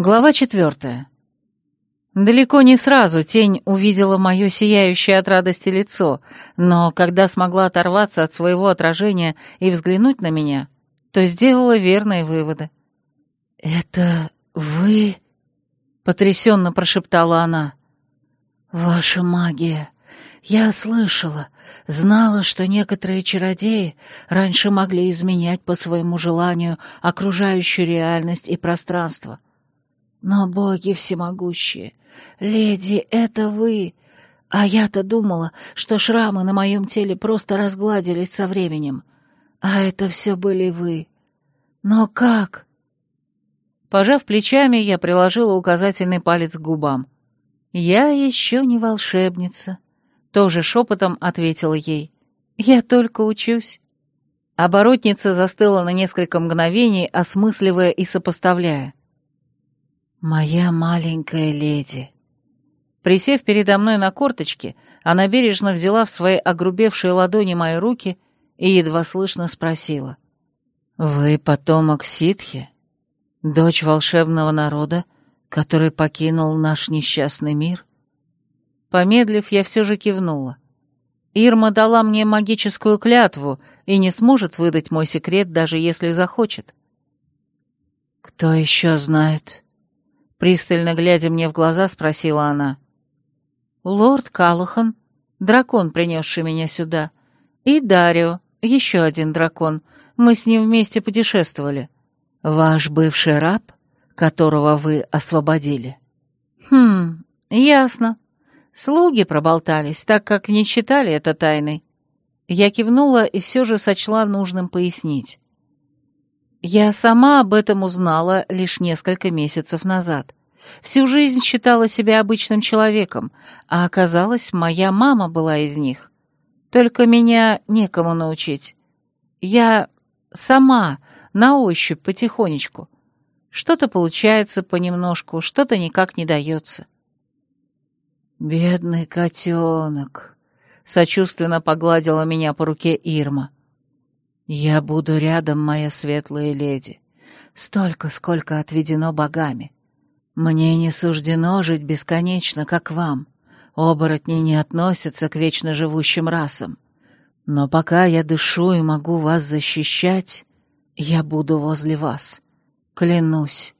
Глава четвертая. Далеко не сразу тень увидела мое сияющее от радости лицо, но когда смогла оторваться от своего отражения и взглянуть на меня, то сделала верные выводы. «Это вы?» — потрясенно прошептала она. «Ваша магия. Я слышала, знала, что некоторые чародеи раньше могли изменять по своему желанию окружающую реальность и пространство. Но боги всемогущие, леди, это вы, а я-то думала, что шрамы на моем теле просто разгладились со временем, а это все были вы. Но как?» Пожав плечами, я приложила указательный палец к губам. «Я еще не волшебница», — тоже шепотом ответила ей. «Я только учусь». Оборотница застыла на несколько мгновений, осмысливая и сопоставляя. «Моя маленькая леди». Присев передо мной на корточки, она бережно взяла в свои огрубевшие ладони мои руки и едва слышно спросила. «Вы потомок ситхи? Дочь волшебного народа, который покинул наш несчастный мир?» Помедлив, я все же кивнула. Ирма дала мне магическую клятву и не сможет выдать мой секрет, даже если захочет. «Кто еще знает?» Пристально глядя мне в глаза, спросила она. «Лорд Калухан, дракон, принесший меня сюда, и Дарио, еще один дракон. Мы с ним вместе путешествовали. Ваш бывший раб, которого вы освободили?» «Хм, ясно. Слуги проболтались, так как не считали это тайной». Я кивнула и все же сочла нужным пояснить. Я сама об этом узнала лишь несколько месяцев назад. Всю жизнь считала себя обычным человеком, а оказалось, моя мама была из них. Только меня некому научить. Я сама, на ощупь, потихонечку. Что-то получается понемножку, что-то никак не дается. «Бедный котенок», — сочувственно погладила меня по руке Ирма. «Я буду рядом, моя светлая леди, столько, сколько отведено богами. Мне не суждено жить бесконечно, как вам. Оборотни не относятся к вечно живущим расам. Но пока я дышу и могу вас защищать, я буду возле вас. Клянусь.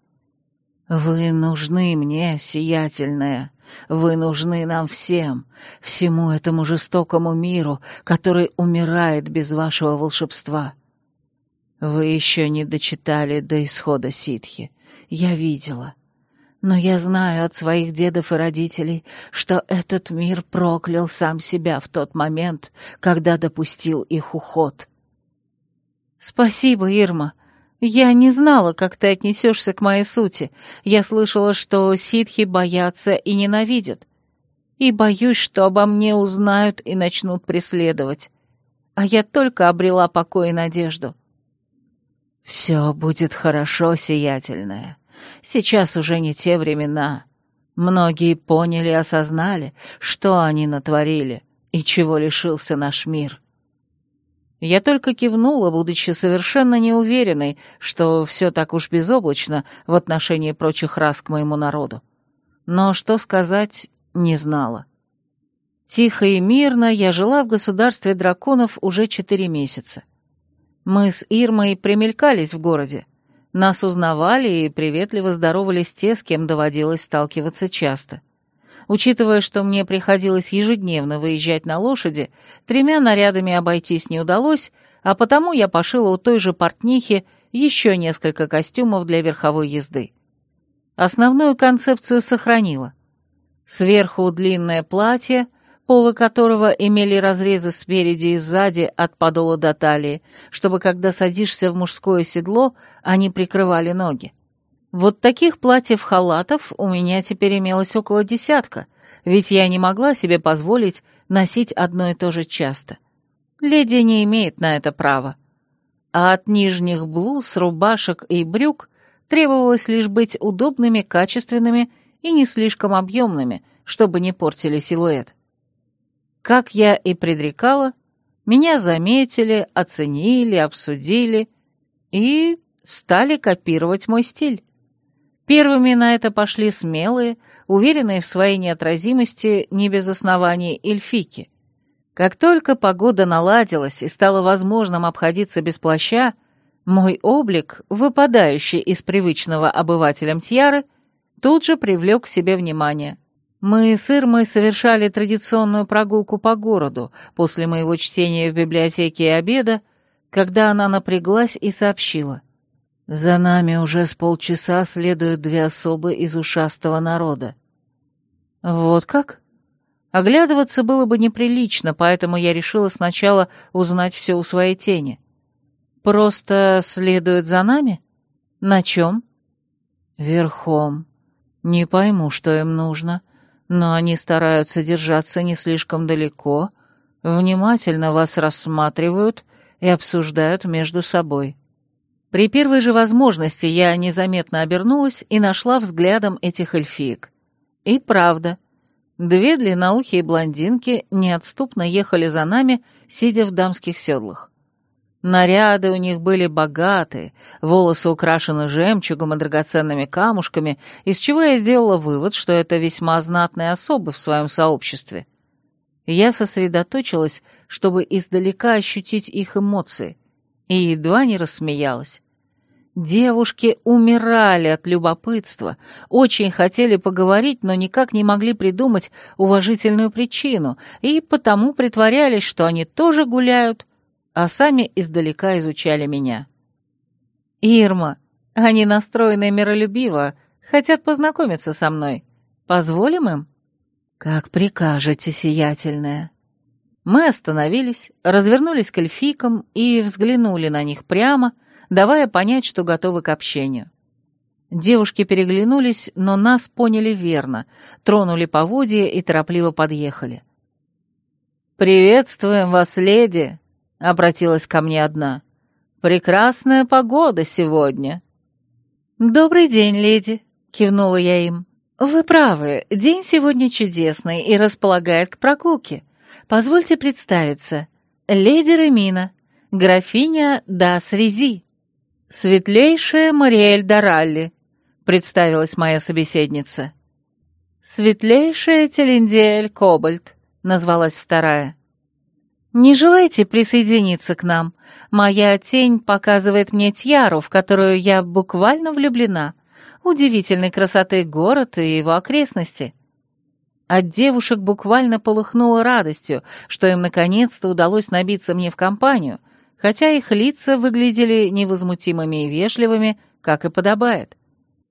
Вы нужны мне, сиятельная, вы нужны нам всем, всему этому жестокому миру, который умирает без вашего волшебства. Вы еще не дочитали до исхода ситхи. Я видела. Но я знаю от своих дедов и родителей, что этот мир проклял сам себя в тот момент, когда допустил их уход. Спасибо, Ирма. Я не знала, как ты отнесешься к моей сути. Я слышала, что ситхи боятся и ненавидят. И боюсь, что обо мне узнают и начнут преследовать. А я только обрела покой и надежду. Все будет хорошо, сиятельная. Сейчас уже не те времена. Многие поняли и осознали, что они натворили и чего лишился наш мир. Я только кивнула, будучи совершенно неуверенной, что все так уж безоблачно в отношении прочих рас к моему народу. Но что сказать, не знала. Тихо и мирно я жила в государстве драконов уже четыре месяца. Мы с Ирмой примелькались в городе. Нас узнавали и приветливо здоровались те, с кем доводилось сталкиваться часто. Учитывая, что мне приходилось ежедневно выезжать на лошади, тремя нарядами обойтись не удалось, а потому я пошила у той же портнихи еще несколько костюмов для верховой езды. Основную концепцию сохранила. Сверху длинное платье, полы которого имели разрезы спереди и сзади от подола до талии, чтобы, когда садишься в мужское седло, они прикрывали ноги. Вот таких платьев-халатов у меня теперь имелось около десятка, ведь я не могла себе позволить носить одно и то же часто. Леди не имеет на это права. А от нижних блуз, рубашек и брюк требовалось лишь быть удобными, качественными и не слишком объемными, чтобы не портили силуэт. Как я и предрекала, меня заметили, оценили, обсудили и стали копировать мой стиль. Первыми на это пошли смелые, уверенные в своей неотразимости не без оснований эльфики. Как только погода наладилась и стало возможным обходиться без плаща, мой облик, выпадающий из привычного обывателям Тьяры, тут же привлек к себе внимание. Мы с Ирмой совершали традиционную прогулку по городу после моего чтения в библиотеке и обеда, когда она напряглась и сообщила. «За нами уже с полчаса следуют две особы из ушастого народа». «Вот как?» Оглядываться было бы неприлично, поэтому я решила сначала узнать все у своей тени. «Просто следуют за нами? На чем?» «Верхом. Не пойму, что им нужно, но они стараются держаться не слишком далеко, внимательно вас рассматривают и обсуждают между собой. При первой же возможности я незаметно обернулась и нашла взглядом этих эльфиек. И правда, две длинноухие блондинки неотступно ехали за нами, сидя в дамских седлах. Наряды у них были богатые, волосы украшены жемчугом и драгоценными камушками, из чего я сделала вывод, что это весьма знатные особы в своем сообществе. Я сосредоточилась, чтобы издалека ощутить их эмоции, и едва не рассмеялась. Девушки умирали от любопытства, очень хотели поговорить, но никак не могли придумать уважительную причину, и потому притворялись, что они тоже гуляют, а сами издалека изучали меня. «Ирма, они настроены миролюбиво, хотят познакомиться со мной. Позволим им?» «Как прикажете, сиятельная». Мы остановились, развернулись к эльфикам и взглянули на них прямо, давая понять, что готовы к общению. Девушки переглянулись, но нас поняли верно, тронули поводья и торопливо подъехали. «Приветствуем вас, леди!» обратилась ко мне одна. «Прекрасная погода сегодня». «Добрый день, леди», — кивнула я им. «Вы правы, день сегодня чудесный и располагает к прогулке. Позвольте представиться. Леди Ремина, графиня Дас Рези». «Светлейшая Мариэль Даралли», — представилась моя собеседница. «Светлейшая Телендиэль Кобальт», — назвалась вторая. «Не желаете присоединиться к нам? Моя тень показывает мне Тьяру, в которую я буквально влюблена. Удивительной красоты город и его окрестности». От девушек буквально полыхнуло радостью, что им наконец-то удалось набиться мне в компанию, хотя их лица выглядели невозмутимыми и вежливыми, как и подобает.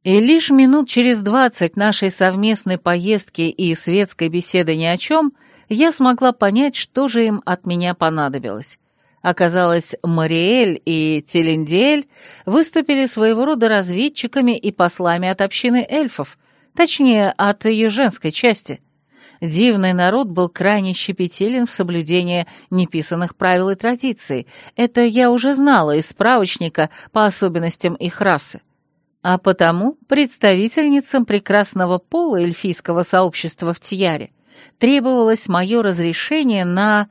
И лишь минут через двадцать нашей совместной поездки и светской беседы ни о чем — я смогла понять, что же им от меня понадобилось. Оказалось, Мариэль и Телендиэль выступили своего рода разведчиками и послами от общины эльфов, точнее, от ее женской части. Дивный народ был крайне щепетилен в соблюдении неписанных правил и традиций. Это я уже знала из справочника по особенностям их расы. А потому представительницам прекрасного пола эльфийского сообщества в Тьяре требовалось мое разрешение на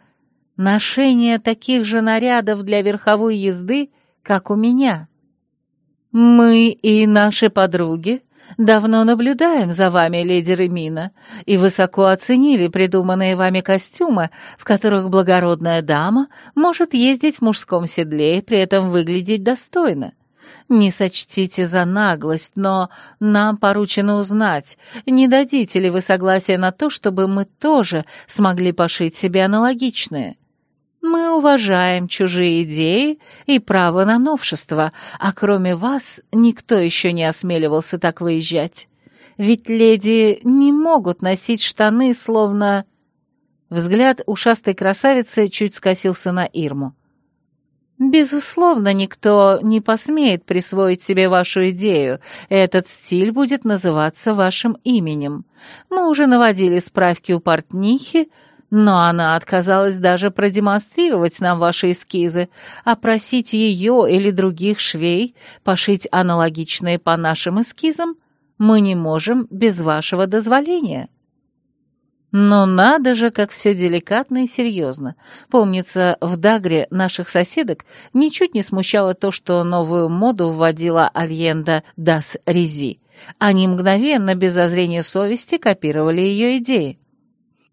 ношение таких же нарядов для верховой езды, как у меня. Мы и наши подруги давно наблюдаем за вами, леди Ремина, и высоко оценили придуманные вами костюмы, в которых благородная дама может ездить в мужском седле и при этом выглядеть достойно. Не сочтите за наглость, но нам поручено узнать, не дадите ли вы согласия на то, чтобы мы тоже смогли пошить себе аналогичные. Мы уважаем чужие идеи и право на новшество, а кроме вас никто еще не осмеливался так выезжать. Ведь леди не могут носить штаны, словно... Взгляд ушастой красавицы чуть скосился на Ирму. Безусловно, никто не посмеет присвоить себе вашу идею. Этот стиль будет называться вашим именем. Мы уже наводили справки у портнихи, но она отказалась даже продемонстрировать нам ваши эскизы, а просить ее или других швей пошить аналогичные по нашим эскизам мы не можем без вашего дозволения. Но надо же, как все деликатно и серьезно. Помнится, в Дагре наших соседок ничуть не смущало то, что новую моду вводила Альенда Дас Рези, Они мгновенно, без зазрения совести, копировали ее идеи.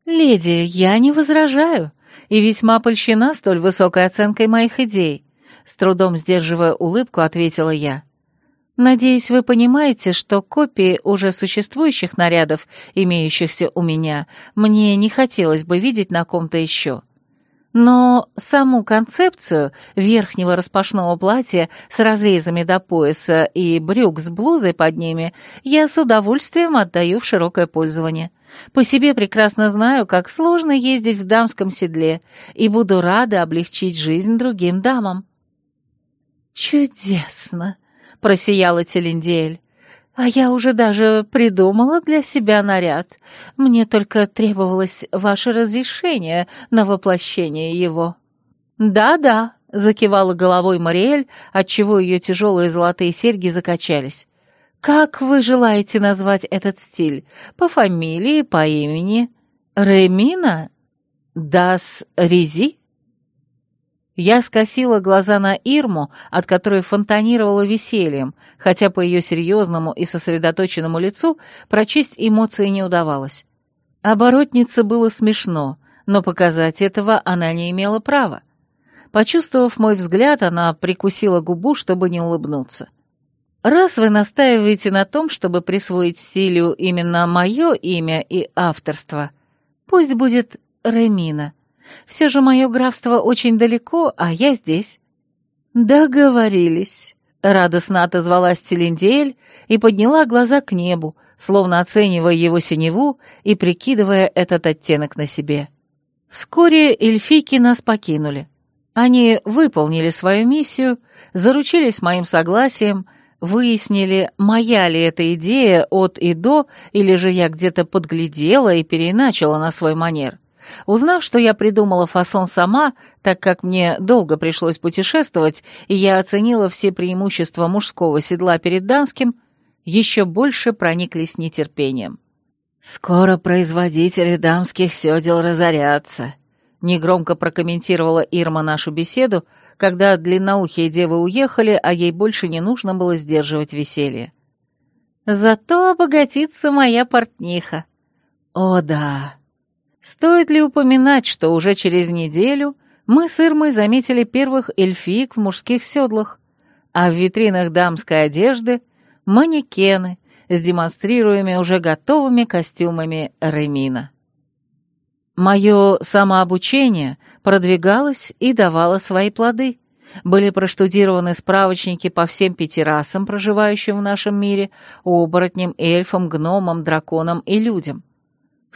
«Леди, я не возражаю, и весьма польщена столь высокой оценкой моих идей», с трудом сдерживая улыбку, ответила я. «Надеюсь, вы понимаете, что копии уже существующих нарядов, имеющихся у меня, мне не хотелось бы видеть на ком-то еще». Но саму концепцию верхнего распашного платья с разрезами до пояса и брюк с блузой под ними я с удовольствием отдаю в широкое пользование. По себе прекрасно знаю, как сложно ездить в дамском седле, и буду рада облегчить жизнь другим дамам. «Чудесно!» — просияла Телендиэль. А я уже даже придумала для себя наряд. Мне только требовалось ваше разрешение на воплощение его». «Да-да», — закивала головой Мариэль, отчего ее тяжелые золотые серьги закачались. «Как вы желаете назвать этот стиль? По фамилии, по имени? Ремина? Дас Рези?» Я скосила глаза на Ирму, от которой фонтанировало весельем, хотя по ее серьезному и сосредоточенному лицу прочесть эмоции не удавалось. Оборотнице было смешно, но показать этого она не имела права. Почувствовав мой взгляд, она прикусила губу, чтобы не улыбнуться. «Раз вы настаиваете на том, чтобы присвоить стилю именно мое имя и авторство, пусть будет Ремина», все же мое графство очень далеко, а я здесь». «Договорились», — радостно отозвалась Целендиэль и подняла глаза к небу, словно оценивая его синеву и прикидывая этот оттенок на себе. Вскоре эльфийки нас покинули. Они выполнили свою миссию, заручились моим согласием, выяснили, моя ли эта идея от и до, или же я где-то подглядела и переначала на свой манер. Узнав, что я придумала фасон сама, так как мне долго пришлось путешествовать, и я оценила все преимущества мужского седла перед дамским, еще больше прониклись нетерпением. «Скоро производители дамских седел разорятся», — негромко прокомментировала Ирма нашу беседу, когда длинноухие девы уехали, а ей больше не нужно было сдерживать веселье. «Зато обогатится моя портниха». «О да», Стоит ли упоминать, что уже через неделю мы с Ирмой заметили первых эльфиек в мужских седлах, а в витринах дамской одежды — манекены с демонстрируемыми уже готовыми костюмами Ремина. Мое самообучение продвигалось и давало свои плоды. Были проштудированы справочники по всем пяти расам, проживающим в нашем мире, оборотням, эльфам, гномам, драконам и людям —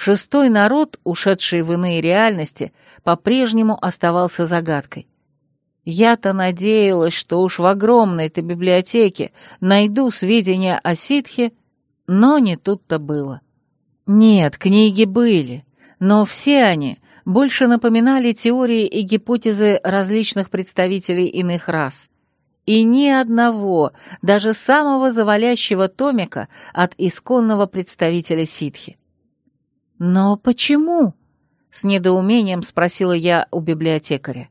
Шестой народ, ушедший в иные реальности, по-прежнему оставался загадкой. Я-то надеялась, что уж в огромной-то библиотеке найду сведения о ситхе, но не тут-то было. Нет, книги были, но все они больше напоминали теории и гипотезы различных представителей иных рас. И ни одного, даже самого завалящего томика от исконного представителя ситхи. «Но почему?» — с недоумением спросила я у библиотекаря.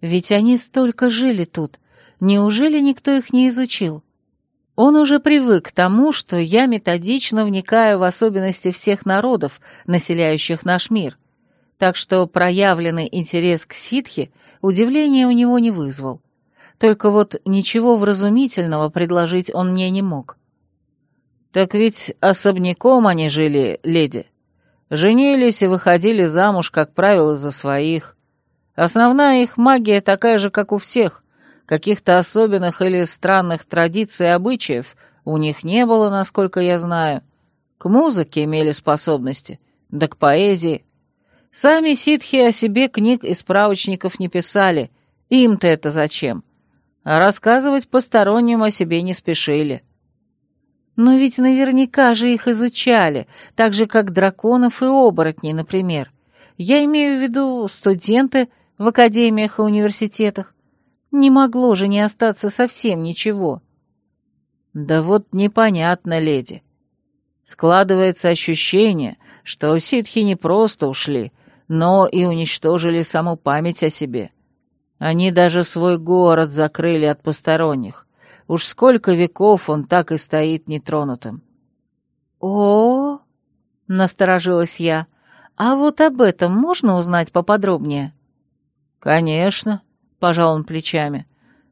«Ведь они столько жили тут. Неужели никто их не изучил?» Он уже привык к тому, что я методично вникаю в особенности всех народов, населяющих наш мир, так что проявленный интерес к ситхе удивления у него не вызвал. Только вот ничего вразумительного предложить он мне не мог. «Так ведь особняком они жили, леди», Женились и выходили замуж, как правило, за своих. Основная их магия такая же, как у всех. Каких-то особенных или странных традиций и обычаев у них не было, насколько я знаю. К музыке имели способности, да к поэзии. Сами ситхи о себе книг и справочников не писали, им-то это зачем? А рассказывать посторонним о себе не спешили. Но ведь наверняка же их изучали, так же, как драконов и оборотней, например. Я имею в виду студенты в академиях и университетах. Не могло же не остаться совсем ничего. Да вот непонятно, леди. Складывается ощущение, что ситхи не просто ушли, но и уничтожили саму память о себе. Они даже свой город закрыли от посторонних Уж сколько веков он так и стоит нетронутым. О, -о, -о насторожилась я. А вот об этом можно узнать поподробнее? Конечно, пожал он плечами.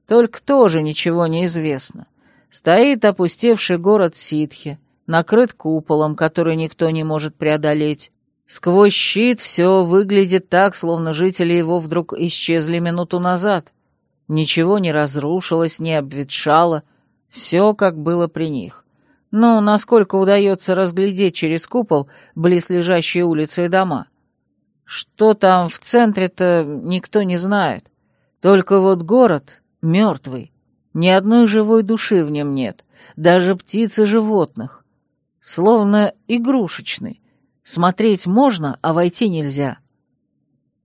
Только тоже ничего не известно. Стоит опустевший город Ситхи, накрыт куполом, который никто не может преодолеть. Сквозь щит все выглядит так, словно жители его вдруг исчезли минуту назад. Ничего не разрушилось, не обветшало, все как было при них. Но насколько удается разглядеть через купол близлежащие улицы и дома? Что там в центре-то никто не знает. Только вот город мертвый, ни одной живой души в нем нет, даже птиц и животных. Словно игрушечный. Смотреть можно, а войти нельзя.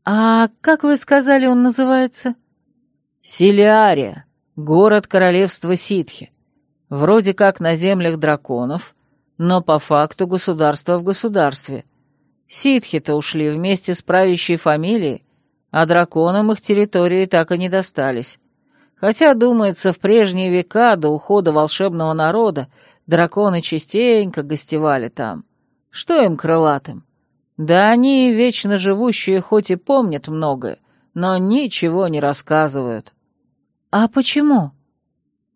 «А как вы сказали, он называется?» Силиария, город королевства Ситхи. Вроде как на землях драконов, но по факту государство в государстве. Ситхи-то ушли вместе с правящей фамилией, а драконам их территории так и не достались. Хотя, думается, в прежние века до ухода волшебного народа драконы частенько гостевали там. Что им крылатым? Да они, вечно живущие, хоть и помнят многое, но ничего не рассказывают. «А почему?»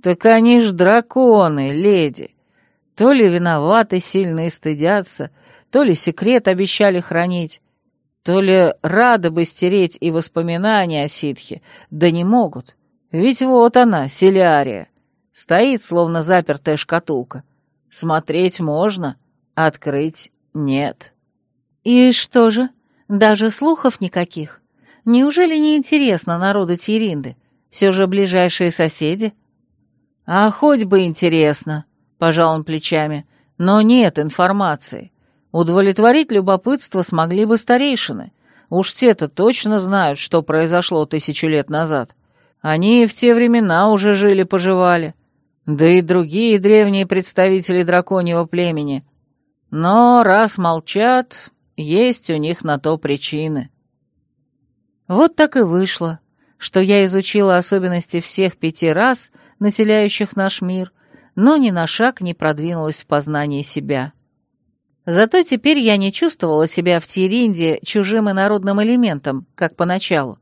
«Так они ж драконы, леди. То ли виноваты, сильно и стыдятся, то ли секрет обещали хранить, то ли рады бы стереть и воспоминания о ситхе, да не могут. Ведь вот она, Селиария, стоит, словно запертая шкатулка. Смотреть можно, открыть нет». «И что же, даже слухов никаких?» Неужели не интересно народу Тиринды? Все же ближайшие соседи. А хоть бы интересно, пожал он плечами, но нет информации. Удовлетворить любопытство смогли бы старейшины. Уж те-то точно знают, что произошло тысячу лет назад. Они в те времена уже жили-поживали. Да и другие древние представители драконьего племени. Но раз молчат, есть у них на то причины. Вот так и вышло, что я изучила особенности всех пяти рас, населяющих наш мир, но ни на шаг не продвинулась в познании себя. Зато теперь я не чувствовала себя в Тиринде чужим и народным элементом, как поначалу.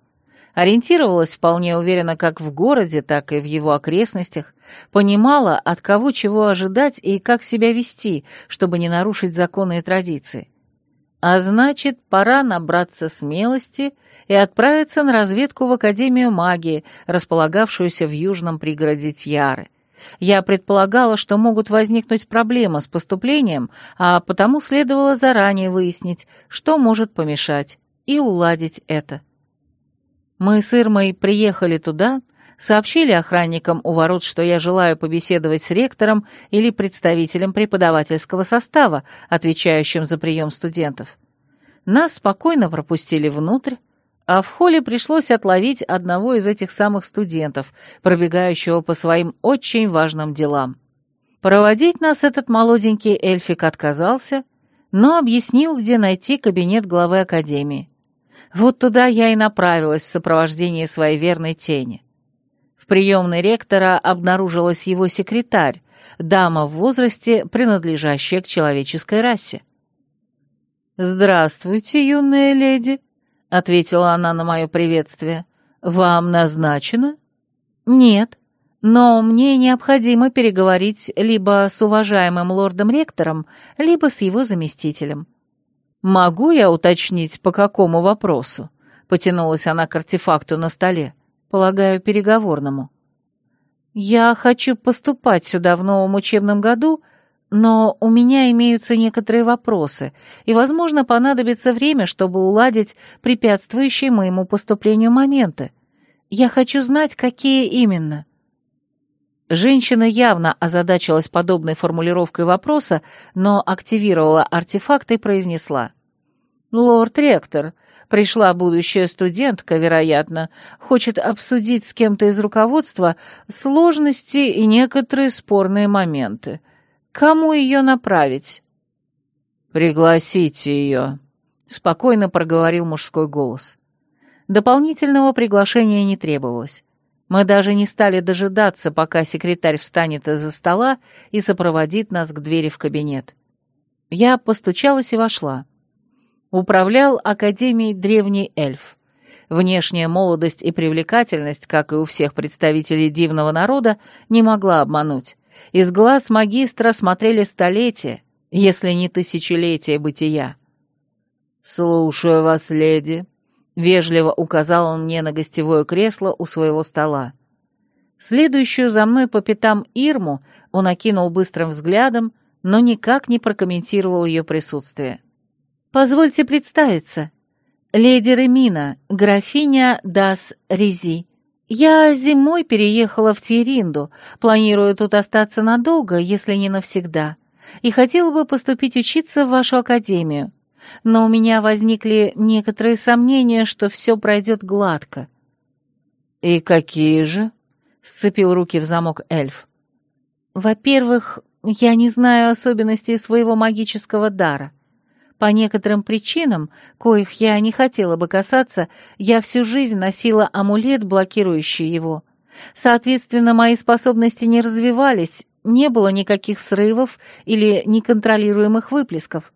Ориентировалась вполне уверенно как в городе, так и в его окрестностях, понимала, от кого чего ожидать и как себя вести, чтобы не нарушить законы и традиции. А значит, пора набраться смелости и отправиться на разведку в Академию магии, располагавшуюся в южном пригороде Тьяры. Я предполагала, что могут возникнуть проблемы с поступлением, а потому следовало заранее выяснить, что может помешать, и уладить это. Мы с Ирмой приехали туда, сообщили охранникам у ворот, что я желаю побеседовать с ректором или представителем преподавательского состава, отвечающим за прием студентов. Нас спокойно пропустили внутрь, а в холле пришлось отловить одного из этих самых студентов, пробегающего по своим очень важным делам. Проводить нас этот молоденький эльфик отказался, но объяснил, где найти кабинет главы академии. Вот туда я и направилась в сопровождении своей верной тени. В приемной ректора обнаружилась его секретарь, дама в возрасте, принадлежащая к человеческой расе. «Здравствуйте, юная леди», — ответила она на мое приветствие. «Вам назначено?» «Нет, но мне необходимо переговорить либо с уважаемым лордом-ректором, либо с его заместителем». «Могу я уточнить, по какому вопросу?» — потянулась она к артефакту на столе. «Полагаю, переговорному». «Я хочу поступать сюда в новом учебном году», — но у меня имеются некоторые вопросы, и, возможно, понадобится время, чтобы уладить препятствующие моему поступлению моменты. Я хочу знать, какие именно». Женщина явно озадачилась подобной формулировкой вопроса, но активировала артефакт и произнесла. «Лорд-ректор, пришла будущая студентка, вероятно, хочет обсудить с кем-то из руководства сложности и некоторые спорные моменты. Кому ее направить?» «Пригласите ее», — спокойно проговорил мужской голос. Дополнительного приглашения не требовалось. Мы даже не стали дожидаться, пока секретарь встанет из-за стола и сопроводит нас к двери в кабинет. Я постучалась и вошла. Управлял Академией древний эльф. Внешняя молодость и привлекательность, как и у всех представителей дивного народа, не могла обмануть. Из глаз магистра смотрели столетия, если не тысячелетия бытия. «Слушаю вас, леди», — вежливо указал он мне на гостевое кресло у своего стола. Следующую за мной по пятам Ирму он окинул быстрым взглядом, но никак не прокомментировал ее присутствие. «Позвольте представиться. Леди Ремина, графиня Дас Рези. Я зимой переехала в Тиринду, планирую тут остаться надолго, если не навсегда, и хотела бы поступить учиться в вашу академию но у меня возникли некоторые сомнения, что все пройдет гладко. «И какие же?» — сцепил руки в замок эльф. «Во-первых, я не знаю особенностей своего магического дара. По некоторым причинам, коих я не хотела бы касаться, я всю жизнь носила амулет, блокирующий его. Соответственно, мои способности не развивались, не было никаких срывов или неконтролируемых выплесков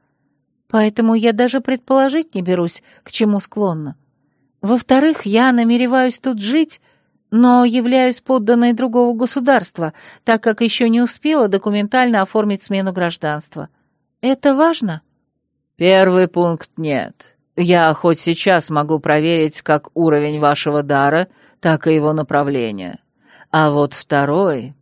поэтому я даже предположить не берусь, к чему склонна. Во-вторых, я намереваюсь тут жить, но являюсь подданной другого государства, так как еще не успела документально оформить смену гражданства. Это важно? Первый пункт нет. Я хоть сейчас могу проверить как уровень вашего дара, так и его направление. А вот второй...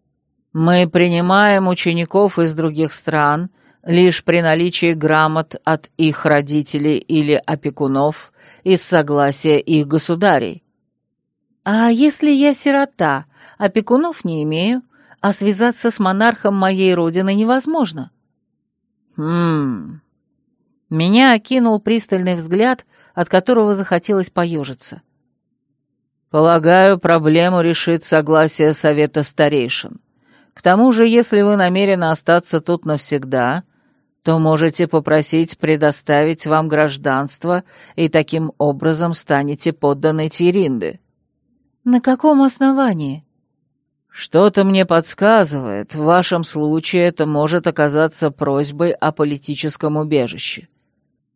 Мы принимаем учеников из других стран — лишь при наличии грамот от их родителей или опекунов из согласия их государей. А если я сирота, опекунов не имею, а связаться с монархом моей родины невозможно? Хм... Меня окинул пристальный взгляд, от которого захотелось поежиться. «Полагаю, проблему решит согласие Совета Старейшин. К тому же, если вы намерены остаться тут навсегда, то можете попросить предоставить вам гражданство и таким образом станете подданной Тиринды». «На каком основании?» «Что-то мне подсказывает, в вашем случае это может оказаться просьбой о политическом убежище.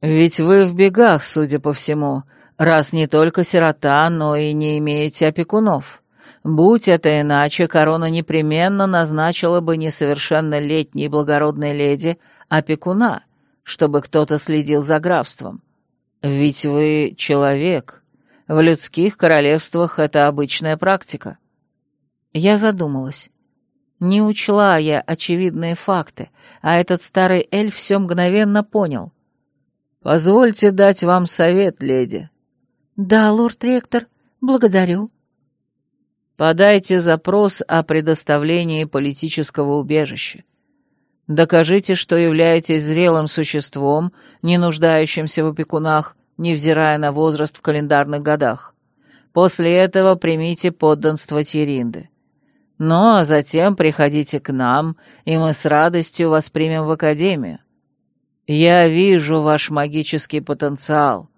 Ведь вы в бегах, судя по всему, раз не только сирота, но и не имеете опекунов. Будь это иначе, корона непременно назначила бы несовершеннолетней благородной леди опекуна, чтобы кто-то следил за графством. Ведь вы человек. В людских королевствах это обычная практика. Я задумалась. Не учла я очевидные факты, а этот старый эльф все мгновенно понял. «Позвольте дать вам совет, леди». «Да, лорд-ректор, благодарю». «Подайте запрос о предоставлении политического убежища. Докажите, что являетесь зрелым существом, не нуждающимся в опекунах, невзирая на возраст в календарных годах. После этого примите подданство Тиринды. Ну, а затем приходите к нам, и мы с радостью воспримем в Академию. Я вижу ваш магический потенциал.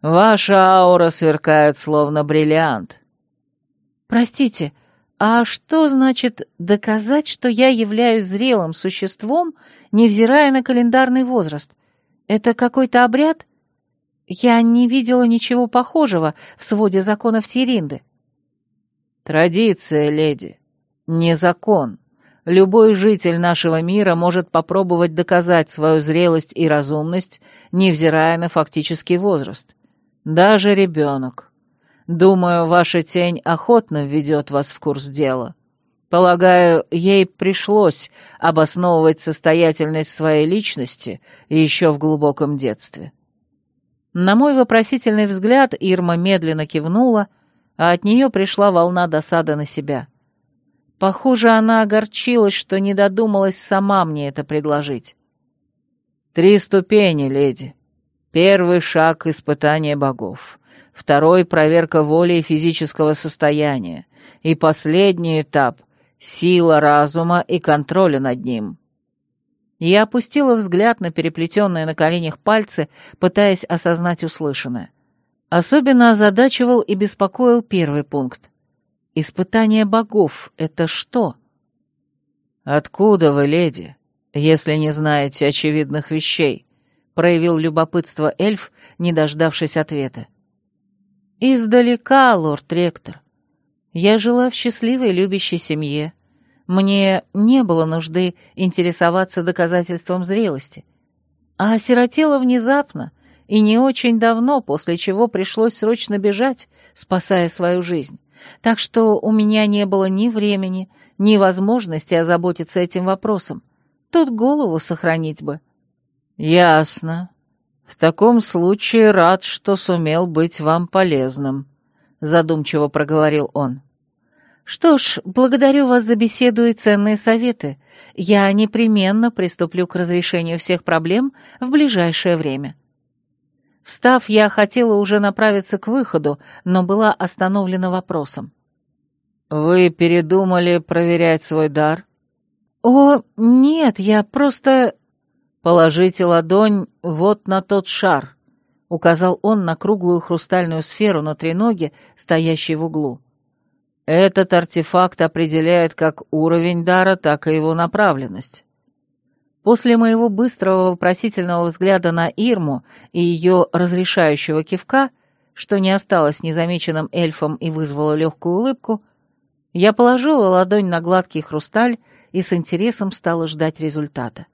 Ваша аура сверкает, словно бриллиант. Простите, — а что значит доказать, что я являюсь зрелым существом, невзирая на календарный возраст? Это какой-то обряд? Я не видела ничего похожего в своде законов Тиринды. Традиция, леди, не закон. Любой житель нашего мира может попробовать доказать свою зрелость и разумность, невзирая на фактический возраст. Даже ребенок. Думаю, ваша тень охотно введет вас в курс дела. Полагаю, ей пришлось обосновывать состоятельность своей личности еще в глубоком детстве». На мой вопросительный взгляд Ирма медленно кивнула, а от нее пришла волна досады на себя. Похоже, она огорчилась, что не додумалась сама мне это предложить. «Три ступени, леди. Первый шаг — испытания богов второй — проверка воли и физического состояния, и последний этап — сила разума и контроля над ним. Я опустила взгляд на переплетенные на коленях пальцы, пытаясь осознать услышанное. Особенно озадачивал и беспокоил первый пункт. Испытание богов — это что? «Откуда вы, леди, если не знаете очевидных вещей?» — проявил любопытство эльф, не дождавшись ответа. «Издалека, лорд-ректор. Я жила в счастливой любящей семье. Мне не было нужды интересоваться доказательством зрелости. А осиротела внезапно и не очень давно, после чего пришлось срочно бежать, спасая свою жизнь. Так что у меня не было ни времени, ни возможности озаботиться этим вопросом. Тут голову сохранить бы. «Ясно. В таком случае рад, что сумел быть вам полезным», — задумчиво проговорил он. «Что ж, благодарю вас за беседу и ценные советы. Я непременно приступлю к разрешению всех проблем в ближайшее время». Встав, я хотела уже направиться к выходу, но была остановлена вопросом. «Вы передумали проверять свой дар?» «О, нет, я просто...» «Положите ладонь вот на тот шар», — указал он на круглую хрустальную сферу на треноге, стоящей в углу. «Этот артефакт определяет как уровень дара, так и его направленность». После моего быстрого вопросительного взгляда на Ирму и ее разрешающего кивка, что не осталось незамеченным эльфом и вызвало легкую улыбку, я положила ладонь на гладкий хрусталь и с интересом стала ждать результата.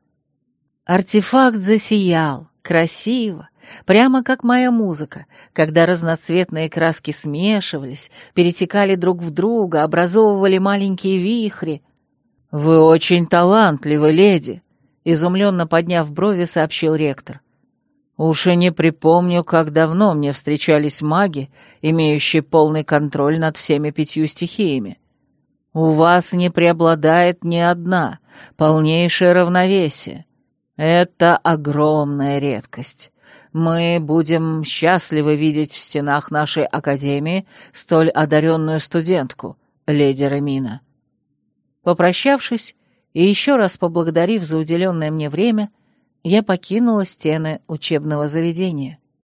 Артефакт засиял, красиво, прямо как моя музыка, когда разноцветные краски смешивались, перетекали друг в друга, образовывали маленькие вихри. «Вы очень талантливы, леди», изумленно подняв брови, сообщил ректор. «Уж и не припомню, как давно мне встречались маги, имеющие полный контроль над всеми пятью стихиями. У вас не преобладает ни одна, полнейшее равновесие. Это огромная редкость. Мы будем счастливы видеть в стенах нашей академии столь одаренную студентку, леди Ремина». Попрощавшись, и еще раз поблагодарив за уделенное мне время, я покинула стены учебного заведения.